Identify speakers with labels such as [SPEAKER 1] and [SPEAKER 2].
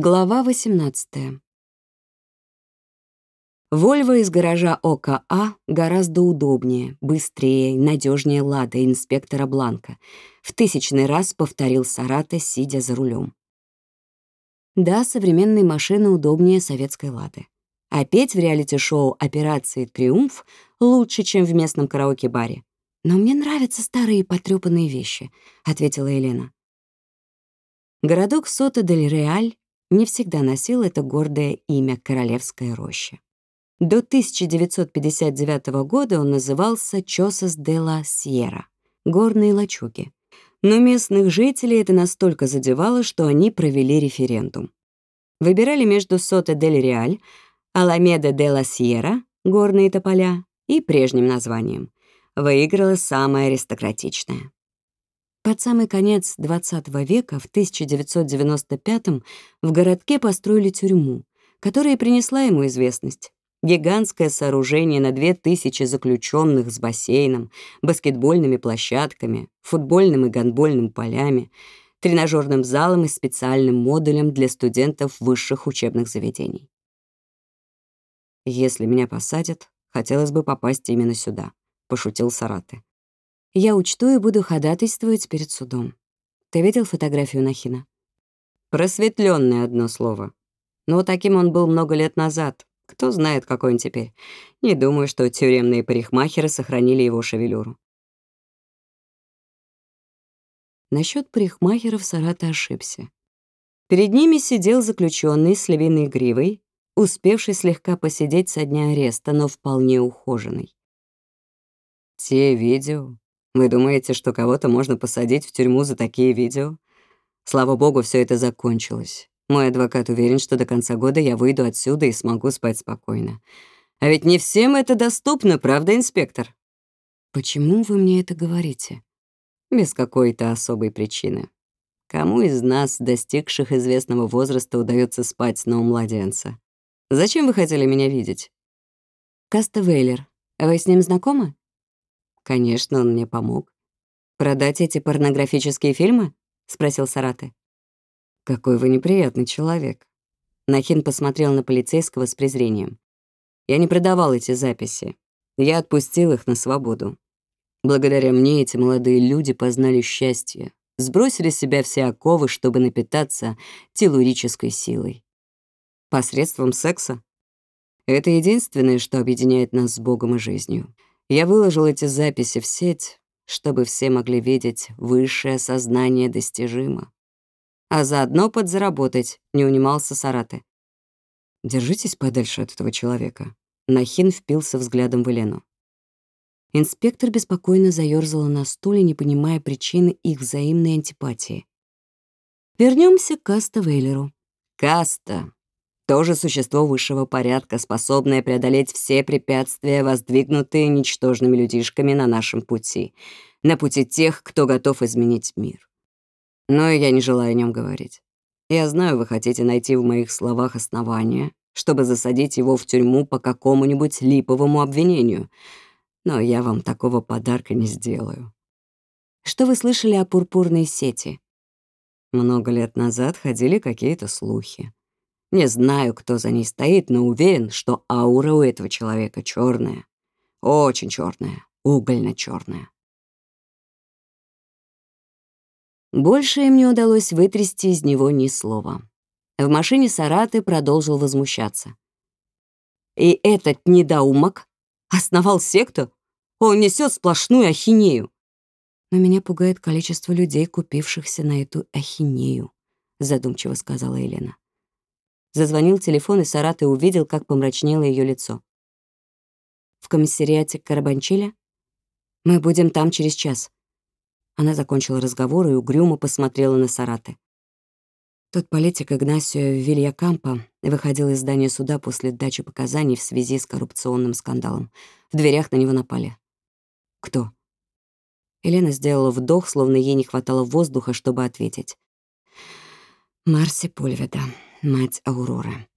[SPEAKER 1] Глава 18. Вольво из гаража ОКА гораздо удобнее, быстрее, надежнее Лада инспектора Бланка. В тысячный раз повторил Сарата, сидя за рулем. Да, современные машины удобнее советской Лады. Петь в реалити-шоу «Операции Триумф» лучше, чем в местном караоке-баре. «Но мне нравятся старые потрёпанные вещи», — ответила Елена. Городок Сота-дель-Реаль не всегда носил это гордое имя Королевская роща. До 1959 года он назывался Чосас де ла Сьерра — горные лачуги. Но местных жителей это настолько задевало, что они провели референдум. Выбирали между Сота дель Реаль, Аламеда де ла Сьерра — горные тополя, и прежним названием. Выиграла самая аристократичная. Под самый конец XX века, в 1995 в городке построили тюрьму, которая принесла ему известность. Гигантское сооружение на 2000 заключенных с бассейном, баскетбольными площадками, футбольным и гандбольным полями, тренажерным залом и специальным модулем для студентов высших учебных заведений. «Если меня посадят, хотелось бы попасть именно сюда», — пошутил Сараты. Я учту и буду ходатайствовать перед судом. Ты видел фотографию Нахина? Просветленное одно слово. Но таким он был много лет назад. Кто знает, какой он теперь. Не думаю, что тюремные парикмахеры сохранили его шевелюру. Насчет парикмахеров Сарата ошибся. Перед ними сидел заключенный с львиной гривой, успевший слегка посидеть со дня ареста, но вполне ухоженный. «Те видео, вы думаете, что кого-то можно посадить в тюрьму за такие видео? Слава богу, все это закончилось. Мой адвокат уверен, что до конца года я выйду отсюда и смогу спать спокойно. А ведь не всем это доступно, правда, инспектор? Почему вы мне это говорите? Без какой-то особой причины. Кому из нас, достигших известного возраста, удается спать сном младенца? Зачем вы хотели меня видеть? Каста Вейлер. Вы с ним знакомы? Конечно, он мне помог. «Продать эти порнографические фильмы?» — спросил Сараты. «Какой вы неприятный человек». Нахин посмотрел на полицейского с презрением. «Я не продавал эти записи. Я отпустил их на свободу. Благодаря мне эти молодые люди познали счастье, сбросили с себя все оковы, чтобы напитаться телурической силой. Посредством секса. Это единственное, что объединяет нас с Богом и жизнью. Я выложил эти записи в сеть, чтобы все могли видеть, высшее сознание достижимо. А заодно подзаработать, не унимался Сараты. «Держитесь подальше от этого человека». Нахин впился взглядом в Елену. Инспектор беспокойно заёрзала на стуле, не понимая причины их взаимной антипатии. Вернемся к Каста Вейлеру. Каста тоже существо высшего порядка, способное преодолеть все препятствия, воздвигнутые ничтожными людишками на нашем пути, на пути тех, кто готов изменить мир. Но я не желаю о нем говорить. Я знаю, вы хотите найти в моих словах основания, чтобы засадить его в тюрьму по какому-нибудь липовому обвинению, но я вам такого подарка не сделаю. Что вы слышали о пурпурной сети? Много лет назад ходили какие-то слухи. Не знаю, кто за ней стоит, но уверен, что аура у этого человека черная, Очень черная, угольно черная Больше им не удалось вытрясти из него ни слова. В машине Сараты продолжил возмущаться. «И этот недоумок основал секту? Он несет сплошную ахинею!» «Но меня пугает количество людей, купившихся на эту ахинею», — задумчиво сказала Елена. Зазвонил телефон, и Сараты увидел, как помрачнело ее лицо. «В комиссариате Карабанчиля? Мы будем там через час». Она закончила разговор и угрюмо посмотрела на Сараты. Тот политик Игнасио Вильякампа выходил из здания суда после дачи показаний в связи с коррупционным скандалом. В дверях на него напали. «Кто?» Елена сделала вдох, словно ей не хватало воздуха, чтобы ответить. «Марси Пульведа» мать Ауроры.